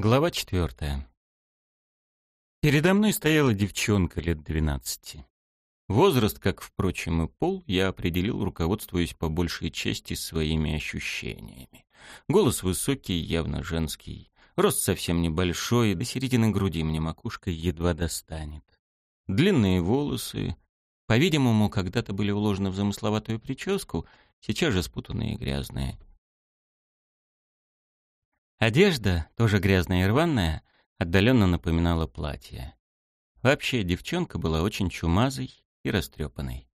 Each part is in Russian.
Глава четвертая. Передо мной стояла девчонка лет двенадцати. Возраст, как, впрочем, и пол, я определил, руководствуясь по большей части своими ощущениями. Голос высокий, явно женский. Рост совсем небольшой, до середины груди мне макушка едва достанет. Длинные волосы, по-видимому, когда-то были уложены в замысловатую прическу, сейчас же спутанные и грязные. Одежда, тоже грязная и рваная, отдаленно напоминала платье. Вообще, девчонка была очень чумазой и растрепанной.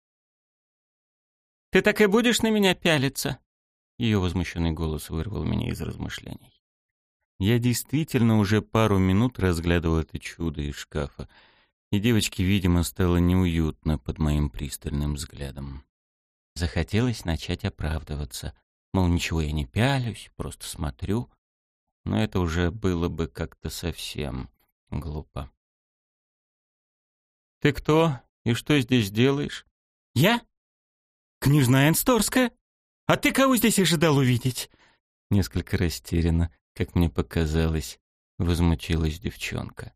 «Ты так и будешь на меня пялиться?» Ее возмущенный голос вырвал меня из размышлений. Я действительно уже пару минут разглядывал это чудо из шкафа, и девочке, видимо, стало неуютно под моим пристальным взглядом. Захотелось начать оправдываться, мол, ничего я не пялюсь, просто смотрю, но это уже было бы как-то совсем глупо. «Ты кто и что здесь делаешь?» «Я? Княжна Энсторская? А ты кого здесь ожидал увидеть?» Несколько растерянно, как мне показалось, возмутилась девчонка.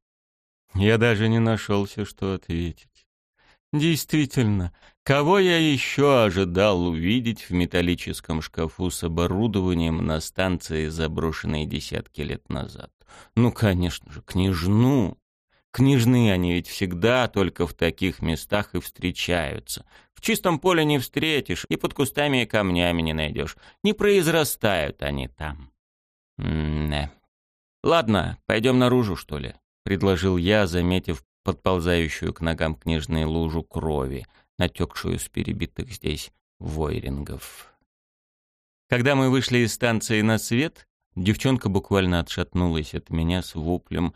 Я даже не нашелся, что ответить. Действительно, кого я еще ожидал увидеть в металлическом шкафу с оборудованием на станции, заброшенной десятки лет назад? Ну, конечно же, княжну. Княжны они ведь всегда только в таких местах и встречаются. В чистом поле не встретишь, и под кустами и камнями не найдешь. Не произрастают они там. М-да. Ладно, пойдем наружу, что ли? Предложил я, заметив подползающую к ногам книжной лужу крови, натекшую с перебитых здесь войрингов. Когда мы вышли из станции на свет, девчонка буквально отшатнулась от меня с воплем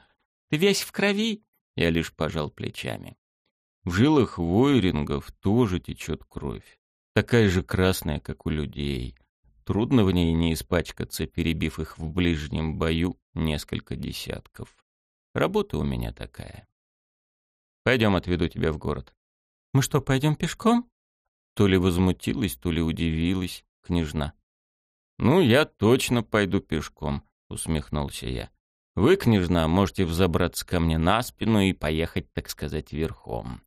«Ты весь в крови?» Я лишь пожал плечами. В жилах войрингов тоже течет кровь, такая же красная, как у людей. Трудно в ней не испачкаться, перебив их в ближнем бою несколько десятков. Работа у меня такая. Пойдем, отведу тебя в город. Мы что, пойдем пешком? То ли возмутилась, то ли удивилась княжна. Ну, я точно пойду пешком, усмехнулся я. Вы, княжна, можете взобраться ко мне на спину и поехать, так сказать, верхом.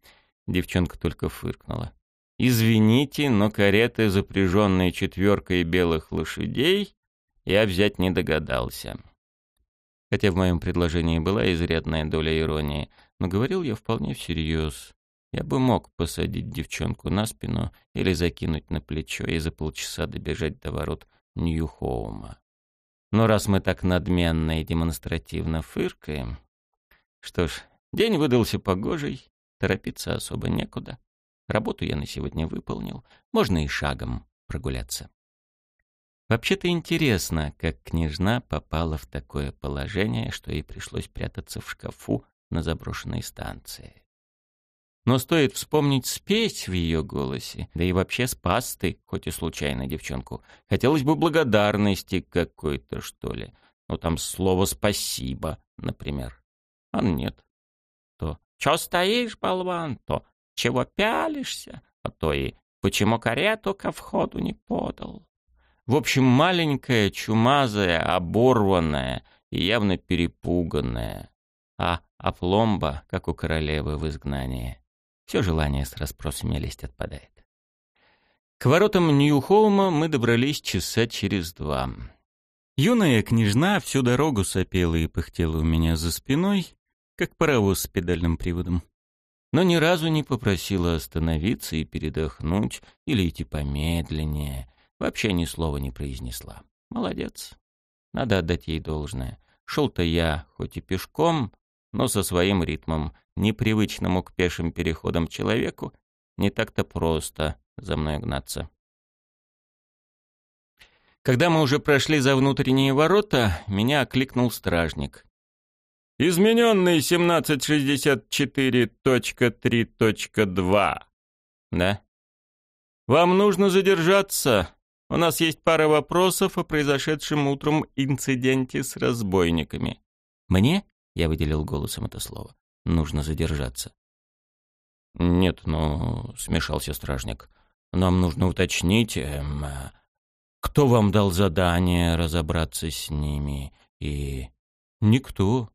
Девчонка только фыркнула. Извините, но кареты, запряженные четверкой белых лошадей, я взять не догадался. Хотя в моем предложении была изрядная доля иронии, но говорил я вполне всерьез. Я бы мог посадить девчонку на спину или закинуть на плечо и за полчаса добежать до ворот Нью-Хоума. Но раз мы так надменно и демонстративно фыркаем... Что ж, день выдался погожий, торопиться особо некуда. Работу я на сегодня выполнил, можно и шагом прогуляться. Вообще-то интересно, как княжна попала в такое положение, что ей пришлось прятаться в шкафу на заброшенной станции. Но стоит вспомнить спесь в ее голосе, да и вообще спас ты, хоть и случайно, девчонку. Хотелось бы благодарности какой-то, что ли. Ну, там слово «спасибо», например. А нет. То «Чё стоишь, болван?» То «Чего пялишься?» А то и «Почему карету ко входу не подал?» В общем, маленькая, чумазая, оборванная и явно перепуганная а опломба, как у королевы в изгнании. Все желание с расспросами лезть отпадает. К воротам Нью-Хоума мы добрались часа через два. Юная княжна всю дорогу сопела и пыхтела у меня за спиной, как паровоз с педальным приводом. Но ни разу не попросила остановиться и передохнуть или идти помедленнее. Вообще ни слова не произнесла. Молодец. Надо отдать ей должное. Шел-то я, хоть и пешком, но со своим ритмом, непривычному к пешим переходам человеку, не так-то просто за мной гнаться. Когда мы уже прошли за внутренние ворота, меня окликнул стражник. «Измененный 1764.3.2». «Да?» «Вам нужно задержаться. У нас есть пара вопросов о произошедшем утром инциденте с разбойниками». «Мне?» Я выделил голосом это слово. Нужно задержаться. Нет, ну, смешался стражник. Нам нужно уточнить, эм, кто вам дал задание разобраться с ними и Никто.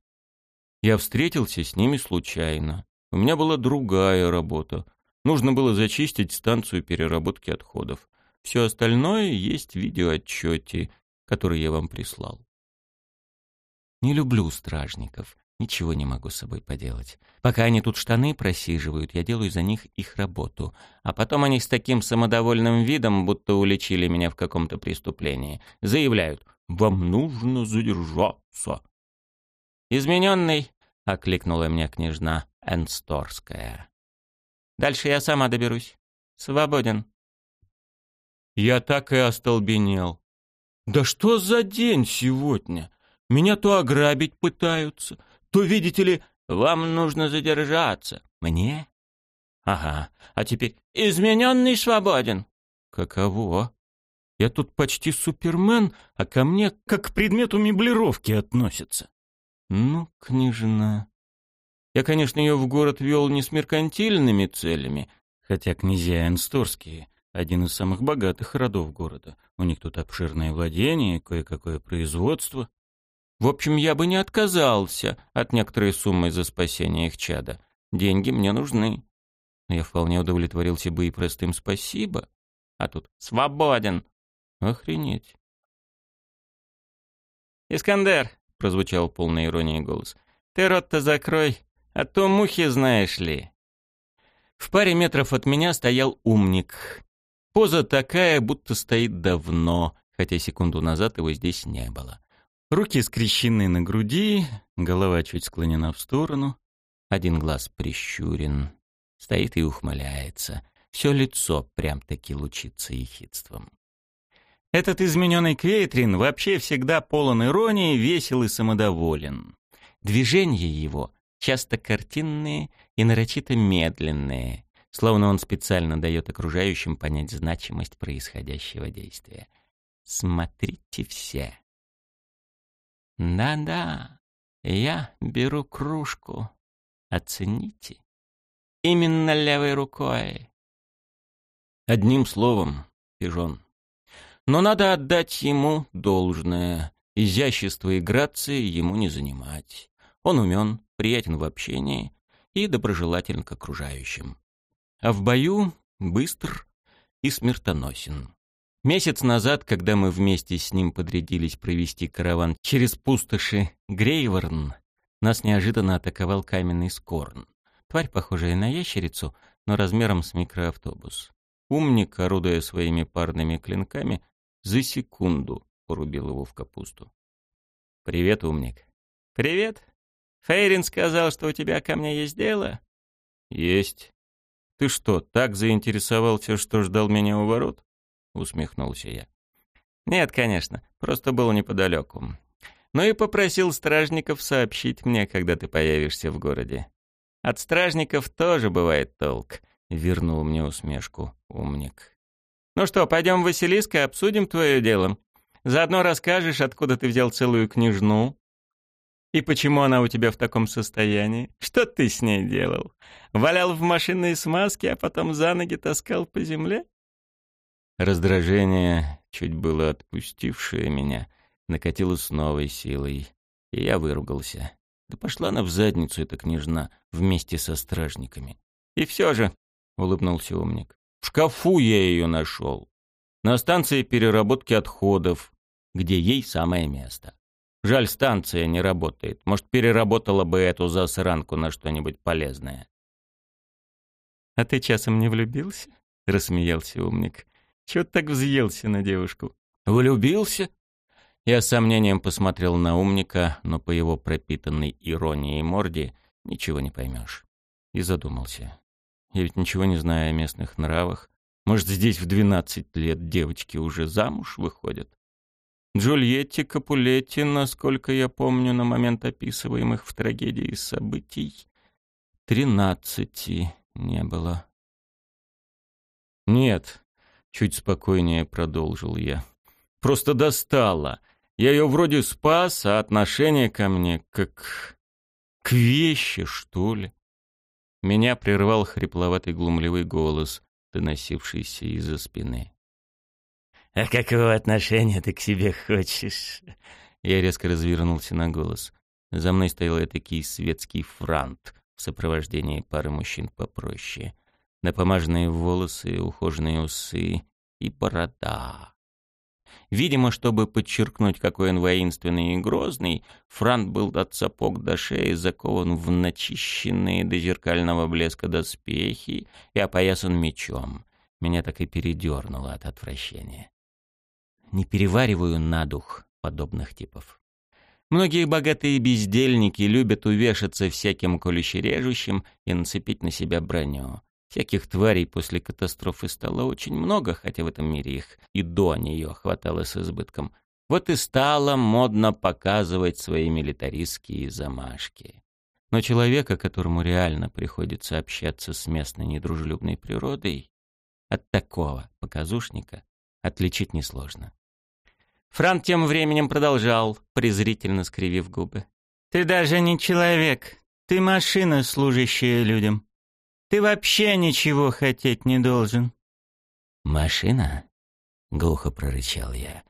Я встретился с ними случайно. У меня была другая работа. Нужно было зачистить станцию переработки отходов. Все остальное есть в видеоотчете, который я вам прислал. Не люблю стражников. Ничего не могу с собой поделать. Пока они тут штаны просиживают, я делаю за них их работу. А потом они с таким самодовольным видом, будто уличили меня в каком-то преступлении, заявляют «Вам нужно задержаться». «Измененный», — окликнула меня княжна Энсторская. «Дальше я сама доберусь. Свободен». Я так и остолбенел. «Да что за день сегодня? Меня то ограбить пытаются, то, видите ли, вам нужно задержаться. Мне? Ага. А теперь измененный свободен. Каково? Я тут почти супермен, а ко мне как к предмету меблировки относятся. Ну, княжна. Я, конечно, ее в город вел не с меркантильными целями, хотя князья Энсторские — один из самых богатых родов города. У них тут обширное владение, кое-какое производство. В общем, я бы не отказался от некоторой суммы за спасение их чада. Деньги мне нужны. я вполне удовлетворился бы и простым спасибо. А тут свободен. Охренеть. «Искандер!» — прозвучал полной иронии голос. «Ты рот-то закрой, а то мухи знаешь ли». В паре метров от меня стоял умник. Поза такая, будто стоит давно, хотя секунду назад его здесь не было. Руки скрещены на груди, голова чуть склонена в сторону, один глаз прищурен, стоит и ухмыляется. Все лицо прям-таки лучится ехидством. Этот измененный Квейтрин вообще всегда полон иронии, весел и самодоволен. Движения его часто картинные и нарочито медленные, словно он специально дает окружающим понять значимость происходящего действия. Смотрите все. Да-да, я беру кружку. Оцените. Именно левой рукой. Одним словом, пижон. Но надо отдать ему должное. Изящество и грации ему не занимать. Он умен, приятен в общении и доброжелателен к окружающим. А в бою быстр и смертоносен. Месяц назад, когда мы вместе с ним подрядились провести караван через пустоши Грейворн, нас неожиданно атаковал каменный скорн. Тварь, похожая на ящерицу, но размером с микроавтобус. Умник, орудуя своими парными клинками, за секунду порубил его в капусту. «Привет, умник». «Привет. Фейрин сказал, что у тебя ко мне есть дело?» «Есть. Ты что, так заинтересовался, что ждал меня у ворот?» Усмехнулся я. Нет, конечно, просто был неподалеку. Ну и попросил стражников сообщить мне, когда ты появишься в городе. От стражников тоже бывает толк, вернул мне усмешку умник. Ну что, пойдем в Василиск и обсудим твое дело. Заодно расскажешь, откуда ты взял целую княжну, и почему она у тебя в таком состоянии? Что ты с ней делал? Валял в машинной смазке, а потом за ноги таскал по земле? Раздражение, чуть было отпустившее меня, накатило с новой силой, и я выругался. Да пошла она в задницу, эта княжна, вместе со стражниками. И все же, — улыбнулся умник, — в шкафу я ее нашел. На станции переработки отходов, где ей самое место. Жаль, станция не работает. Может, переработала бы эту засранку на что-нибудь полезное. «А ты часом не влюбился?» — рассмеялся умник. Чего так взъелся на девушку? Влюбился? Я с сомнением посмотрел на умника, но по его пропитанной иронией морде ничего не поймешь. И задумался. Я ведь ничего не знаю о местных нравах. Может, здесь в двенадцать лет девочки уже замуж выходят? Джульетти Капулетти, насколько я помню, на момент описываемых в трагедии событий, тринадцати не было. Нет, Чуть спокойнее продолжил я. Просто достала. Я ее вроде спас, а отношение ко мне как... к вещи, что ли. Меня прервал хрипловатый глумливый голос, доносившийся из-за спины. «А какого отношения ты к себе хочешь?» Я резко развернулся на голос. За мной стоял этакий светский франт в сопровождении пары мужчин попроще. Напомаженные волосы, ухоженные усы и борода. Видимо, чтобы подчеркнуть, какой он воинственный и грозный, Франт был от сапог до шеи закован в начищенные до зеркального блеска доспехи и опоясан мечом. Меня так и передернуло от отвращения. Не перевариваю на дух подобных типов. Многие богатые бездельники любят увешаться всяким колюще-режущим и нацепить на себя броню. Всяких тварей после катастрофы стало очень много, хотя в этом мире их и до нее хватало с избытком. Вот и стало модно показывать свои милитаристские замашки. Но человека, которому реально приходится общаться с местной недружелюбной природой, от такого показушника отличить несложно. Франт тем временем продолжал, презрительно скривив губы. «Ты даже не человек. Ты машина, служащая людям. Ты вообще ничего хотеть не должен». «Машина?» — глухо прорычал я.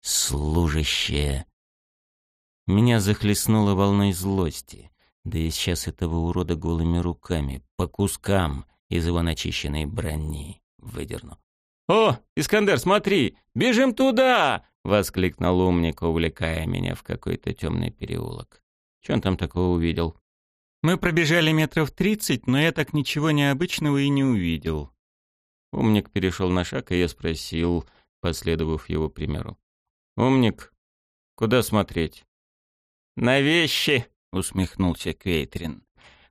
«Служащая...» Меня захлестнуло волной злости. Да и сейчас этого урода голыми руками, по кускам из его начищенной брони выдерну. «О, Искандер, смотри! Бежим туда!» — воскликнул умник, увлекая меня в какой-то темный переулок. Че он там такого увидел? Мы пробежали метров тридцать, но я так ничего необычного и не увидел. Умник перешел на шаг, и я спросил, последовав его примеру. «Умник, куда смотреть?» «На вещи», — усмехнулся Квейтрин.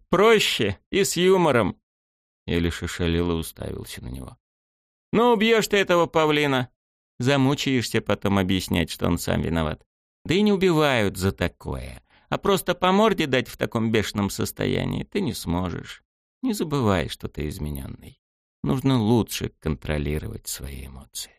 «Проще и с юмором». Я лишь ошалел и уставился на него. «Ну, убьешь ты этого павлина. Замучаешься потом объяснять, что он сам виноват. Да и не убивают за такое а просто по морде дать в таком бешеном состоянии ты не сможешь. Не забывай, что ты измененный. Нужно лучше контролировать свои эмоции.